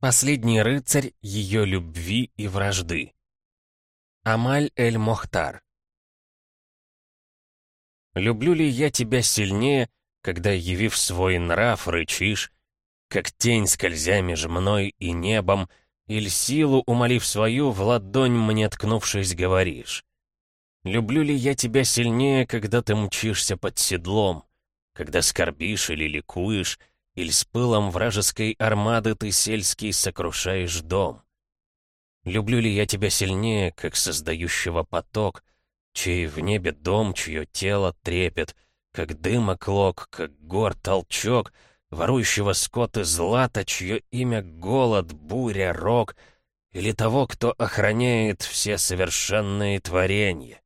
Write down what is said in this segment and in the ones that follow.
Последний рыцарь ее любви и вражды. Амаль эль-Мохтар. Люблю ли я тебя сильнее, когда, явив свой нрав, рычишь, как тень скользя меж мной и небом, или силу, умолив свою, в ладонь мне ткнувшись, говоришь? Люблю ли я тебя сильнее, когда ты мчишься под седлом, когда скорбишь или ликуешь, или с пылом вражеской армады ты сельский сокрушаешь дом? Люблю ли я тебя сильнее, как создающего поток, чей в небе дом, чье тело трепет, как дыма клок, как гор толчок, ворующего скот и злата, чье имя голод, буря, рок, или того, кто охраняет все совершенные творения?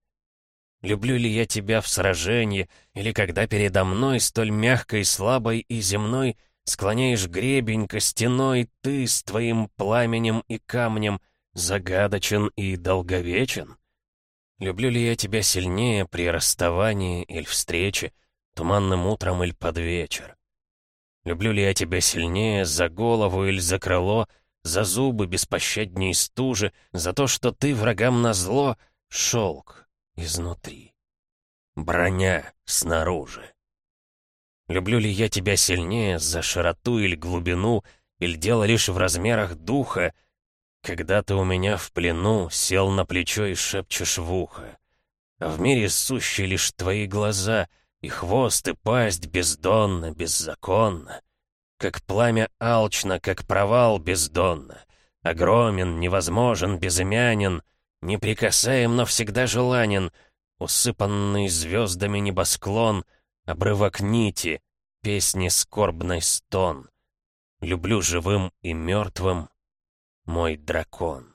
Люблю ли я тебя в сражении, или когда передо мной, столь мягкой, слабой и земной, склоняешь гребень костяной, ты с твоим пламенем и камнем загадочен и долговечен? Люблю ли я тебя сильнее при расставании или встрече, туманным утром или под вечер? Люблю ли я тебя сильнее за голову или за крыло, за зубы беспощадней стужи, за то, что ты врагам назло — шелк, изнутри. Броня снаружи. Люблю ли я тебя сильнее за широту или глубину, или дело лишь в размерах духа, когда ты у меня в плену сел на плечо и шепчешь в ухо. А в мире сущи лишь твои глаза, и хвост, и пасть бездонно, беззаконно. Как пламя алчно, как провал бездонно. Огромен, невозможен, безымянен, Неприкасаем, но всегда желанен, Усыпанный звездами небосклон, Обрывок нити, песни скорбной стон. Люблю живым и мертвым мой дракон.